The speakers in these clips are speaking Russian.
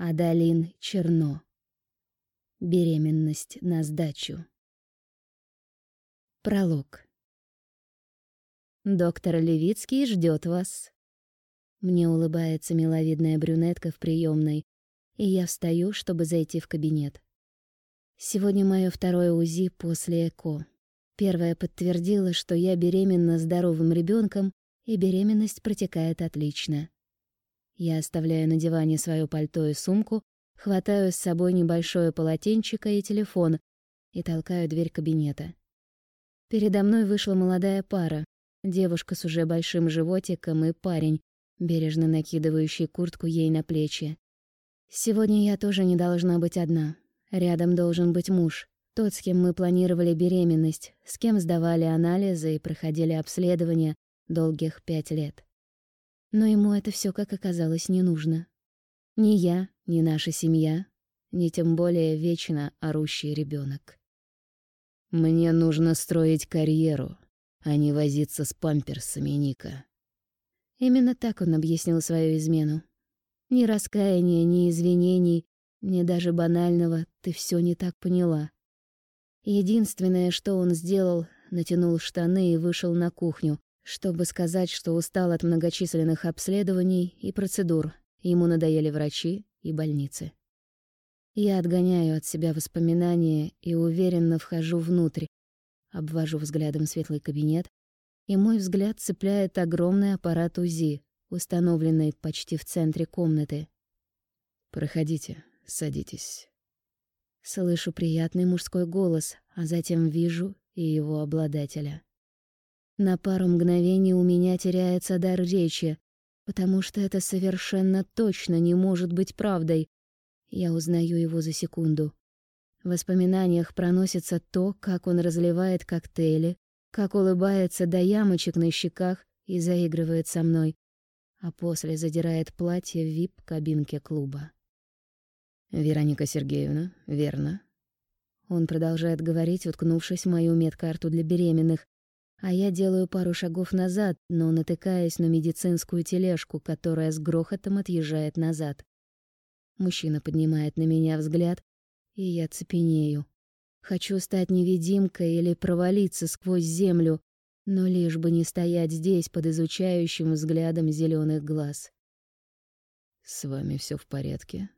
Адалин Черно. Беременность на сдачу. Пролог. Доктор Левицкий ждет вас. Мне улыбается миловидная брюнетка в приемной, и я встаю, чтобы зайти в кабинет. Сегодня мое второе УЗИ после ЭКО. Первое подтвердило, что я беременна здоровым ребенком, и беременность протекает отлично. Я оставляю на диване свое пальто и сумку, хватаю с собой небольшое полотенчико и телефон и толкаю дверь кабинета. Передо мной вышла молодая пара, девушка с уже большим животиком и парень, бережно накидывающий куртку ей на плечи. Сегодня я тоже не должна быть одна. Рядом должен быть муж, тот, с кем мы планировали беременность, с кем сдавали анализы и проходили обследования долгих пять лет. Но ему это все, как оказалось, не нужно. Ни я, ни наша семья, ни тем более вечно орущий ребенок. «Мне нужно строить карьеру, а не возиться с памперсами, Ника». Именно так он объяснил свою измену. Ни раскаяния, ни извинений, ни даже банального «ты все не так поняла». Единственное, что он сделал, натянул штаны и вышел на кухню, чтобы сказать, что устал от многочисленных обследований и процедур. Ему надоели врачи и больницы. Я отгоняю от себя воспоминания и уверенно вхожу внутрь, обвожу взглядом светлый кабинет, и мой взгляд цепляет огромный аппарат УЗИ, установленный почти в центре комнаты. «Проходите, садитесь». Слышу приятный мужской голос, а затем вижу и его обладателя. На пару мгновений у меня теряется дар речи, потому что это совершенно точно не может быть правдой. Я узнаю его за секунду. В воспоминаниях проносится то, как он разливает коктейли, как улыбается до ямочек на щеках и заигрывает со мной, а после задирает платье в вип-кабинке клуба. «Вероника Сергеевна, верно?» Он продолжает говорить, уткнувшись в мою медкарту для беременных, а я делаю пару шагов назад, но натыкаясь на медицинскую тележку, которая с грохотом отъезжает назад. Мужчина поднимает на меня взгляд, и я цепенею. Хочу стать невидимкой или провалиться сквозь землю, но лишь бы не стоять здесь под изучающим взглядом зеленых глаз. «С вами все в порядке?»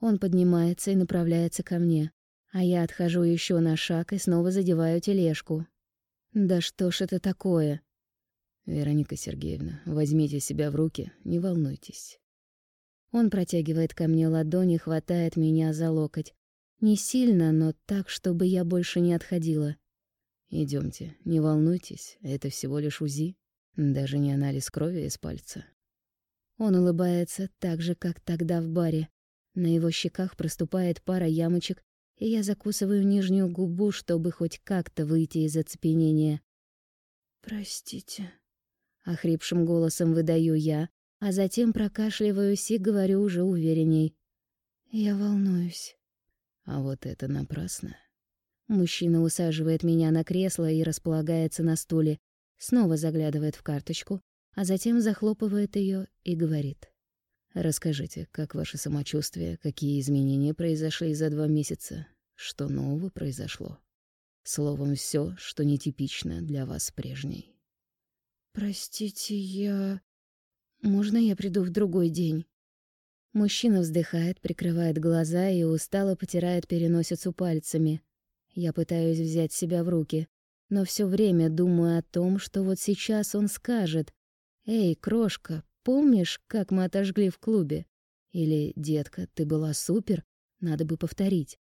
Он поднимается и направляется ко мне, а я отхожу еще на шаг и снова задеваю тележку. Да что ж это такое? Вероника Сергеевна, возьмите себя в руки, не волнуйтесь. Он протягивает ко мне ладони, хватает меня за локоть. Не сильно, но так, чтобы я больше не отходила. Идемте, не волнуйтесь, это всего лишь УЗИ, даже не анализ крови из пальца. Он улыбается так же, как тогда в баре. На его щеках проступает пара ямочек, и я закусываю нижнюю губу, чтобы хоть как-то выйти из оцепенения. «Простите», — охрипшим голосом выдаю я, а затем прокашливаюсь и говорю уже уверенней. «Я волнуюсь». «А вот это напрасно». Мужчина усаживает меня на кресло и располагается на стуле, снова заглядывает в карточку, а затем захлопывает ее и говорит. Расскажите, как ваше самочувствие, какие изменения произошли за два месяца, что нового произошло. Словом, все, что нетипично для вас прежней. Простите, я... Можно я приду в другой день? Мужчина вздыхает, прикрывает глаза и устало потирает переносицу пальцами. Я пытаюсь взять себя в руки, но все время думаю о том, что вот сейчас он скажет. «Эй, крошка, Помнишь, как мы отожгли в клубе? Или, детка, ты была супер, надо бы повторить.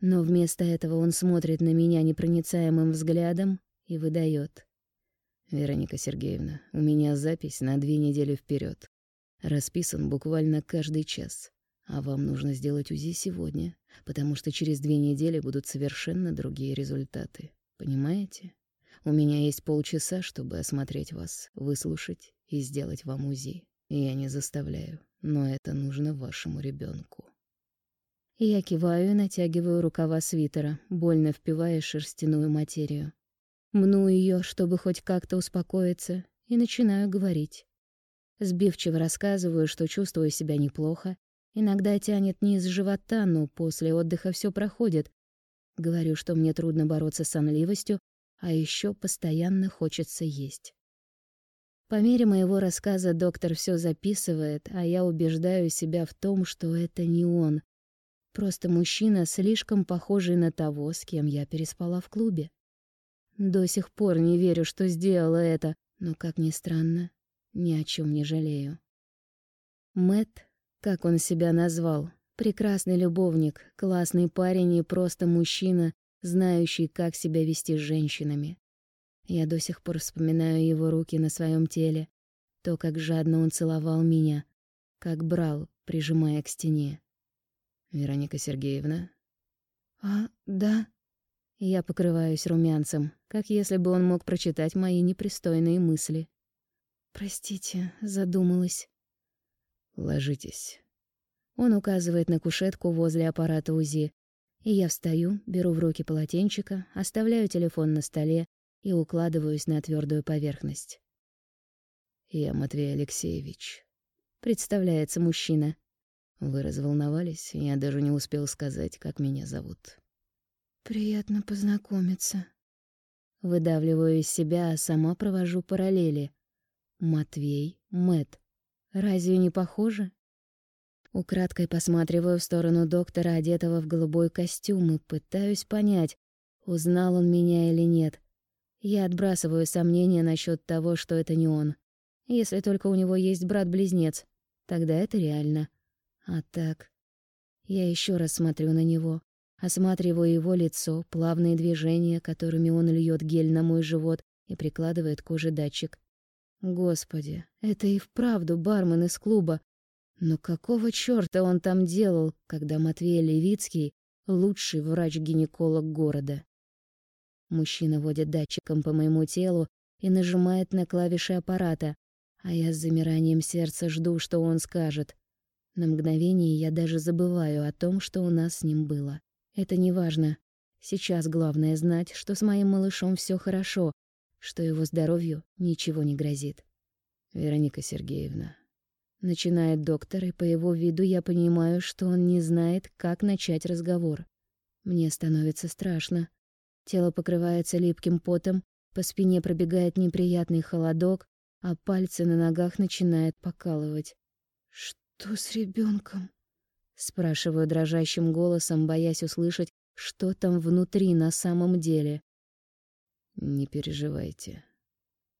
Но вместо этого он смотрит на меня непроницаемым взглядом и выдает. Вероника Сергеевна, у меня запись на две недели вперед. Расписан буквально каждый час. А вам нужно сделать УЗИ сегодня, потому что через две недели будут совершенно другие результаты. Понимаете? У меня есть полчаса, чтобы осмотреть вас, выслушать и сделать вам УЗИ. Я не заставляю, но это нужно вашему ребенку. Я киваю и натягиваю рукава свитера, больно впивая шерстяную материю. Мну ее, чтобы хоть как-то успокоиться, и начинаю говорить. Сбивчиво рассказываю, что чувствую себя неплохо, Иногда тянет низ живота, но после отдыха все проходит. Говорю, что мне трудно бороться с сонливостью, а еще постоянно хочется есть. По мере моего рассказа доктор все записывает, а я убеждаю себя в том, что это не он. Просто мужчина, слишком похожий на того, с кем я переспала в клубе. До сих пор не верю, что сделала это, но, как ни странно, ни о чем не жалею. Мэт, как он себя назвал, прекрасный любовник, классный парень и просто мужчина, знающий, как себя вести с женщинами. Я до сих пор вспоминаю его руки на своем теле, то, как жадно он целовал меня, как брал, прижимая к стене. «Вероника Сергеевна?» «А, да». Я покрываюсь румянцем, как если бы он мог прочитать мои непристойные мысли. «Простите, задумалась». «Ложитесь». Он указывает на кушетку возле аппарата УЗИ, и я встаю, беру в руки полотенчика, оставляю телефон на столе и укладываюсь на твердую поверхность. «Я Матвей Алексеевич», — представляется мужчина. «Вы разволновались, я даже не успел сказать, как меня зовут». «Приятно познакомиться». Выдавливаю из себя, а сама провожу параллели. Матвей, Мэт. Разве не похоже? Украдкой посматриваю в сторону доктора, одетого в голубой костюм, и пытаюсь понять, узнал он меня или нет. Я отбрасываю сомнения насчет того, что это не он. Если только у него есть брат-близнец, тогда это реально. А так... Я еще раз смотрю на него, осматриваю его лицо, плавные движения, которыми он льет гель на мой живот и прикладывает к коже датчик. Господи, это и вправду бармен из клуба. Но какого чёрта он там делал, когда Матвей Левицкий — лучший врач-гинеколог города? Мужчина водит датчиком по моему телу и нажимает на клавиши аппарата, а я с замиранием сердца жду, что он скажет. На мгновение я даже забываю о том, что у нас с ним было. Это не важно. Сейчас главное знать, что с моим малышом все хорошо, что его здоровью ничего не грозит. Вероника Сергеевна. Начинает доктор, и по его виду я понимаю, что он не знает, как начать разговор. Мне становится страшно. Тело покрывается липким потом, по спине пробегает неприятный холодок, а пальцы на ногах начинают покалывать. «Что с ребенком? Спрашиваю дрожащим голосом, боясь услышать, что там внутри на самом деле. «Не переживайте».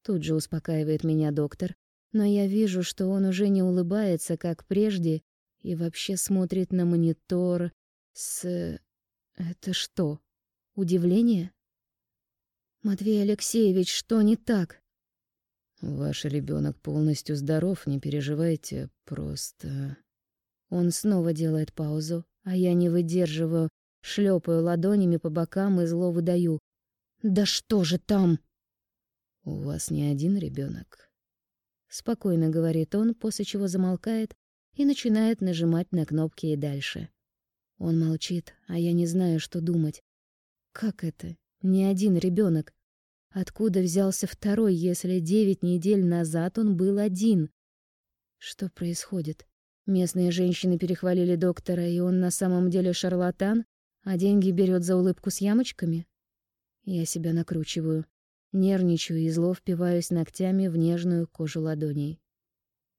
Тут же успокаивает меня доктор, но я вижу, что он уже не улыбается, как прежде, и вообще смотрит на монитор с... Это что? Удивление? Матвей Алексеевич, что не так? Ваш ребенок полностью здоров, не переживайте, просто... Он снова делает паузу, а я не выдерживаю, шлепаю ладонями по бокам и зло выдаю. «Да что же там?» «У вас не один ребенок, спокойно говорит он, после чего замолкает и начинает нажимать на кнопки и дальше. Он молчит, а я не знаю, что думать. Как это? Не один ребенок. Откуда взялся второй, если девять недель назад он был один? Что происходит? Местные женщины перехвалили доктора, и он на самом деле шарлатан, а деньги берет за улыбку с ямочками? Я себя накручиваю. Нервничаю и зло впиваюсь ногтями в нежную кожу ладоней.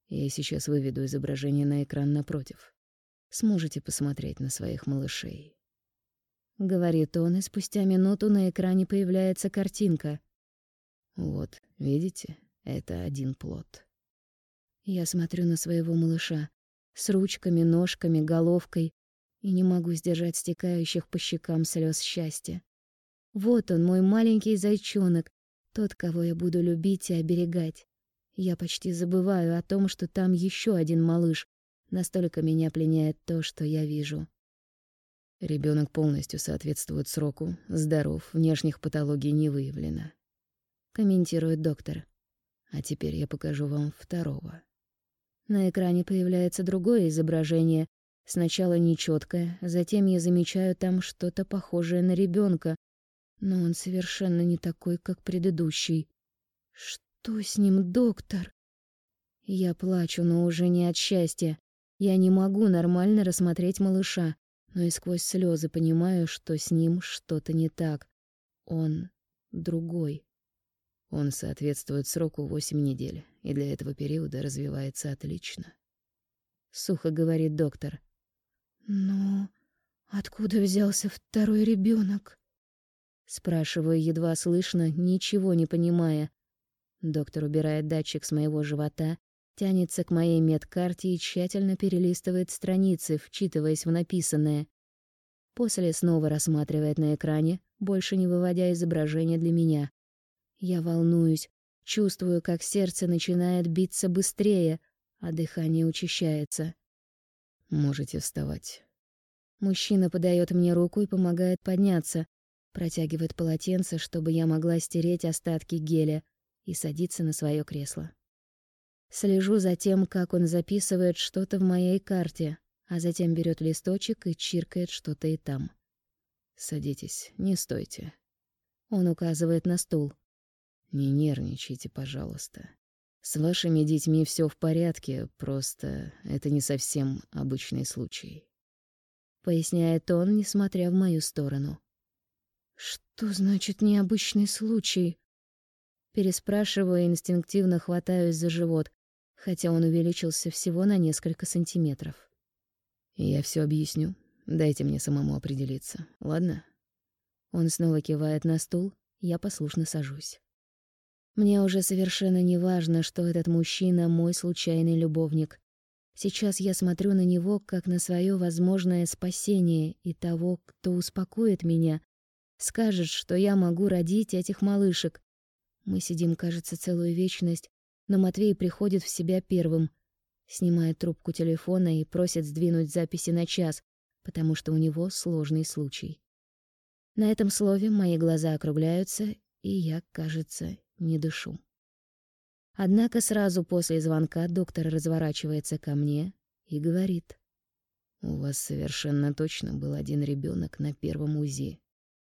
Я сейчас выведу изображение на экран напротив. Сможете посмотреть на своих малышей. — говорит он, и спустя минуту на экране появляется картинка. «Вот, видите, это один плод». Я смотрю на своего малыша с ручками, ножками, головкой и не могу сдержать стекающих по щекам слез счастья. Вот он, мой маленький зайчонок, тот, кого я буду любить и оберегать. Я почти забываю о том, что там еще один малыш. Настолько меня пленяет то, что я вижу. Ребенок полностью соответствует сроку, здоров, внешних патологий не выявлено. Комментирует доктор. А теперь я покажу вам второго. На экране появляется другое изображение. Сначала нечеткое, затем я замечаю там что-то похожее на ребенка, но он совершенно не такой, как предыдущий. Что с ним, доктор? Я плачу, но уже не от счастья. Я не могу нормально рассмотреть малыша, но и сквозь слезы понимаю, что с ним что-то не так. Он другой. Он соответствует сроку 8 недель, и для этого периода развивается отлично. Сухо говорит доктор. Но откуда взялся второй ребенок? Спрашиваю едва слышно, ничего не понимая. Доктор убирает датчик с моего живота, тянется к моей медкарте и тщательно перелистывает страницы, вчитываясь в написанное. После снова рассматривает на экране, больше не выводя изображение для меня. Я волнуюсь, чувствую, как сердце начинает биться быстрее, а дыхание учащается. Можете вставать. Мужчина подает мне руку и помогает подняться, протягивает полотенце, чтобы я могла стереть остатки геля, и садится на свое кресло. Слежу за тем, как он записывает что-то в моей карте, а затем берет листочек и чиркает что-то и там. «Садитесь, не стойте». Он указывает на стул. «Не нервничайте, пожалуйста. С вашими детьми все в порядке, просто это не совсем обычный случай». Поясняет он, несмотря в мою сторону. «Что значит необычный случай?» Переспрашиваю и инстинктивно хватаюсь за живот, хотя он увеличился всего на несколько сантиметров. «Я все объясню. Дайте мне самому определиться, ладно?» Он снова кивает на стул, я послушно сажусь. Мне уже совершенно не важно, что этот мужчина мой случайный любовник. Сейчас я смотрю на него как на свое возможное спасение и того, кто успокоит меня, скажет, что я могу родить этих малышек. Мы сидим, кажется, целую вечность, но Матвей приходит в себя первым, снимает трубку телефона и просит сдвинуть записи на час, потому что у него сложный случай. На этом слове мои глаза округляются, и я, кажется, не дышу. Однако сразу после звонка доктор разворачивается ко мне и говорит: "У вас совершенно точно был один ребенок на первом УЗИ.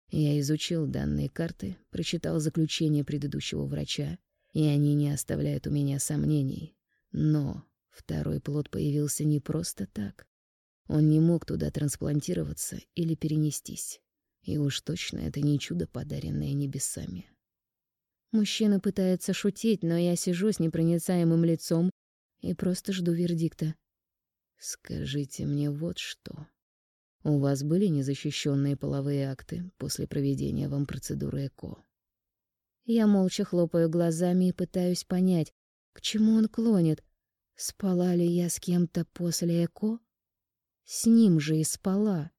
Я изучил данные карты, прочитал заключение предыдущего врача, и они не оставляют у меня сомнений. Но второй плод появился не просто так. Он не мог туда трансплантироваться или перенестись. И уж точно это не чудо, подаренное небесами. Мужчина пытается шутить, но я сижу с непроницаемым лицом и просто жду вердикта. Скажите мне вот что. У вас были незащищенные половые акты после проведения вам процедуры ЭКО? Я молча хлопаю глазами и пытаюсь понять, к чему он клонит. Спала ли я с кем-то после ЭКО? С ним же и спала.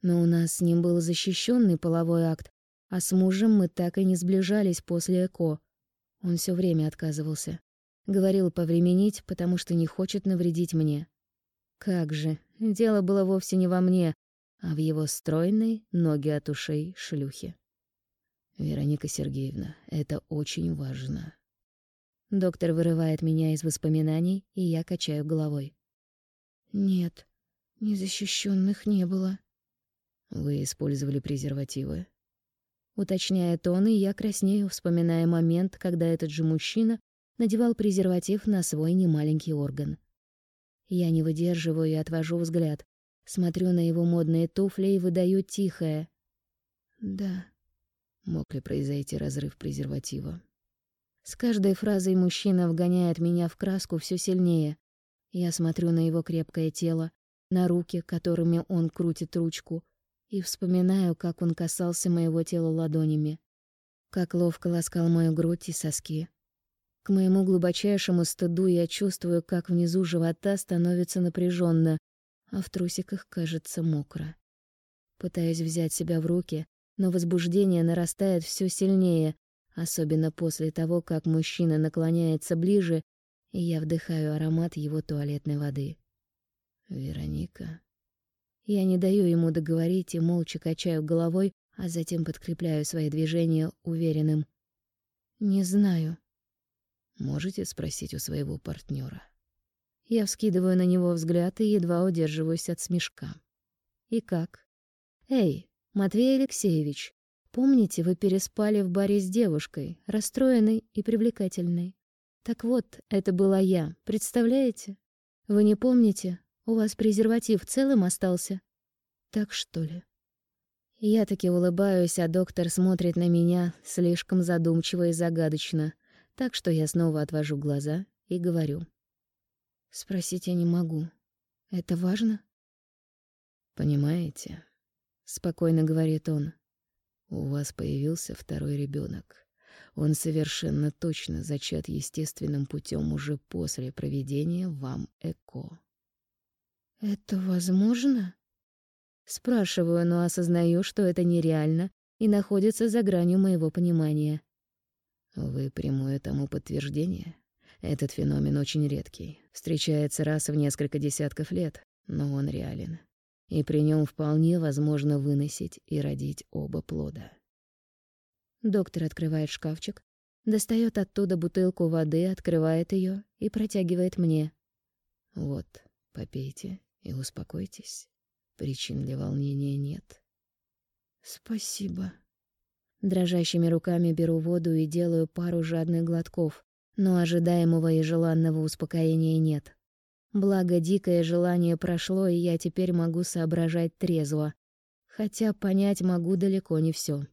Но у нас с ним был защищенный половой акт, а с мужем мы так и не сближались после ЭКО. Он все время отказывался. Говорил повременить, потому что не хочет навредить мне. Как же, дело было вовсе не во мне, а в его стройной, ноги от ушей шлюхе. Вероника Сергеевна, это очень важно. Доктор вырывает меня из воспоминаний, и я качаю головой. Нет, незащищенных не было. Вы использовали презервативы? Уточняет он, и я краснею, вспоминая момент, когда этот же мужчина надевал презерватив на свой немаленький орган. Я не выдерживаю и отвожу взгляд. Смотрю на его модные туфли и выдаю тихое. «Да». Мог ли произойти разрыв презерватива? С каждой фразой мужчина вгоняет меня в краску все сильнее. Я смотрю на его крепкое тело, на руки, которыми он крутит ручку, и вспоминаю, как он касался моего тела ладонями, как ловко ласкал мою грудь и соски, к моему глубочайшему стыду я чувствую, как внизу живота становится напряженно, а в трусиках кажется мокро. Пытаюсь взять себя в руки, но возбуждение нарастает все сильнее, особенно после того, как мужчина наклоняется ближе, и я вдыхаю аромат его туалетной воды. Вероника. Я не даю ему договорить и молча качаю головой, а затем подкрепляю свои движения уверенным. Не знаю. Можете спросить у своего партнера. Я вскидываю на него взгляд и едва удерживаюсь от смешка. И как? Эй, Матвей Алексеевич, помните, вы переспали в баре с девушкой, расстроенной и привлекательной? Так вот, это была я, представляете? Вы не помните? У вас презерватив целым остался? Так что ли? Я таки улыбаюсь, а доктор смотрит на меня слишком задумчиво и загадочно, так что я снова отвожу глаза и говорю. Спросить я не могу. Это важно? Понимаете? Спокойно говорит он. У вас появился второй ребенок. Он совершенно точно зачат естественным путем уже после проведения вам ЭКО. Это возможно? Спрашиваю, но осознаю, что это нереально и находится за гранью моего понимания. Вы прямое тому подтверждение? Этот феномен очень редкий. Встречается раз в несколько десятков лет, но он реален. И при нем вполне возможно выносить и родить оба плода. Доктор открывает шкафчик, достает оттуда бутылку воды, открывает ее и протягивает мне. Вот, попейте и успокойтесь. Причин для волнения нет. Спасибо. Дрожащими руками беру воду и делаю пару жадных глотков, но ожидаемого и желанного успокоения нет. Благо, дикое желание прошло, и я теперь могу соображать трезво, хотя понять могу далеко не все.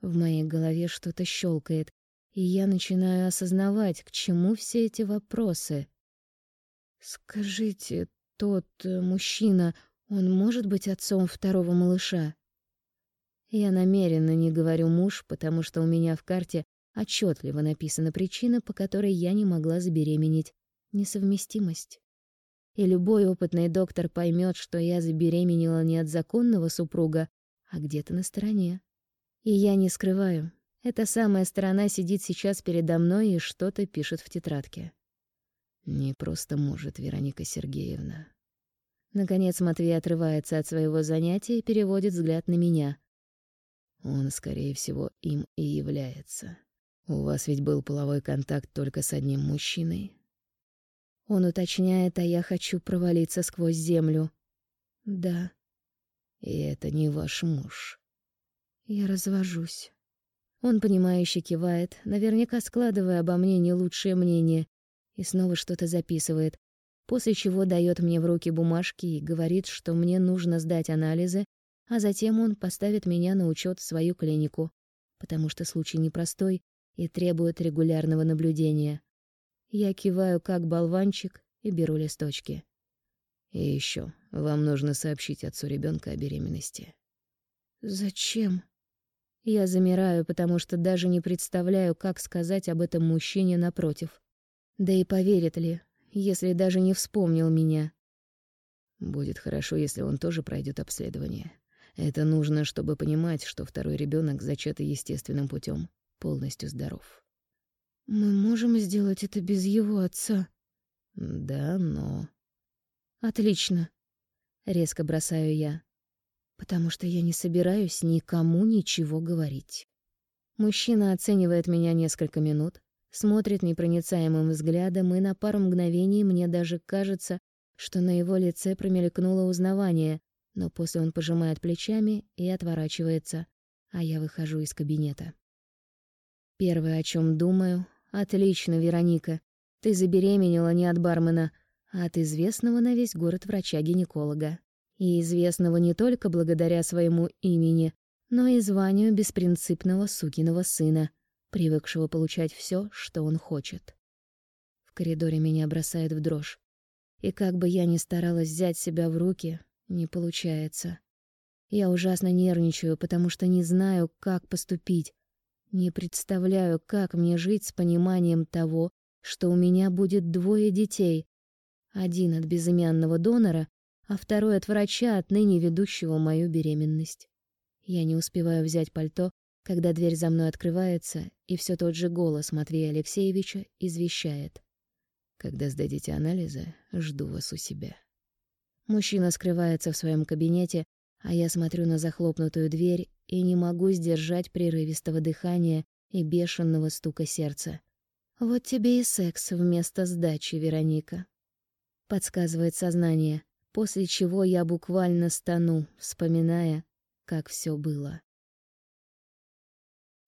В моей голове что-то щелкает, и я начинаю осознавать, к чему все эти вопросы. «Скажите, тот э, мужчина, он может быть отцом второго малыша. Я намеренно не говорю муж, потому что у меня в карте отчетливо написана причина, по которой я не могла забеременеть несовместимость. И любой опытный доктор поймет, что я забеременела не от законного супруга, а где-то на стороне. И я не скрываю. Эта самая сторона сидит сейчас передо мной и что-то пишет в тетрадке. Не просто может, Вероника Сергеевна. Наконец Матвей отрывается от своего занятия и переводит взгляд на меня. Он, скорее всего, им и является. У вас ведь был половой контакт только с одним мужчиной. Он уточняет, а я хочу провалиться сквозь землю. Да. И это не ваш муж. Я развожусь. Он понимающе кивает, наверняка складывая обо мне не лучшее мнение, и снова что-то записывает, после чего дает мне в руки бумажки и говорит, что мне нужно сдать анализы, а затем он поставит меня на учет в свою клинику, потому что случай непростой и требует регулярного наблюдения. Я киваю как болванчик и беру листочки. И еще, вам нужно сообщить отцу ребенка о беременности. Зачем? Я замираю, потому что даже не представляю, как сказать об этом мужчине напротив. Да и поверит ли, если даже не вспомнил меня. Будет хорошо, если он тоже пройдет обследование. Это нужно, чтобы понимать, что второй ребенок зачатый естественным путем, полностью здоров. Мы можем сделать это без его отца. Да, но... Отлично. Резко бросаю я. Потому что я не собираюсь никому ничего говорить. Мужчина оценивает меня несколько минут, смотрит непроницаемым взглядом, и на пару мгновений мне даже кажется, что на его лице промелькнуло узнавание, но после он пожимает плечами и отворачивается, а я выхожу из кабинета. Первое, о чем думаю, отлично, Вероника, ты забеременела не от бармена, а от известного на весь город врача-гинеколога. И известного не только благодаря своему имени, но и званию беспринципного сукиного сына — привыкшего получать все, что он хочет. В коридоре меня бросает в дрожь. И как бы я ни старалась взять себя в руки, не получается. Я ужасно нервничаю, потому что не знаю, как поступить. Не представляю, как мне жить с пониманием того, что у меня будет двое детей. Один от безымянного донора, а второй от врача, отныне ведущего мою беременность. Я не успеваю взять пальто, когда дверь за мной открывается, и все тот же голос Матвея Алексеевича извещает. «Когда сдадите анализы, жду вас у себя». Мужчина скрывается в своем кабинете, а я смотрю на захлопнутую дверь и не могу сдержать прерывистого дыхания и бешеного стука сердца. «Вот тебе и секс вместо сдачи, Вероника», — подсказывает сознание, после чего я буквально стану, вспоминая, как все было.